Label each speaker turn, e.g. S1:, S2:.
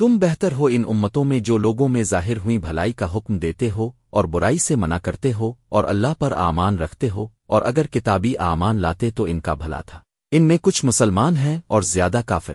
S1: تم بہتر ہو ان امتوں میں جو لوگوں میں ظاہر ہوئی بھلائی کا حکم دیتے ہو اور برائی سے منع کرتے ہو اور اللہ پر آمان رکھتے ہو اور اگر کتابی آمان لاتے تو ان کا بھلا تھا۔ ان میں کچھ مسلمان ہیں اور زیادہ کافر۔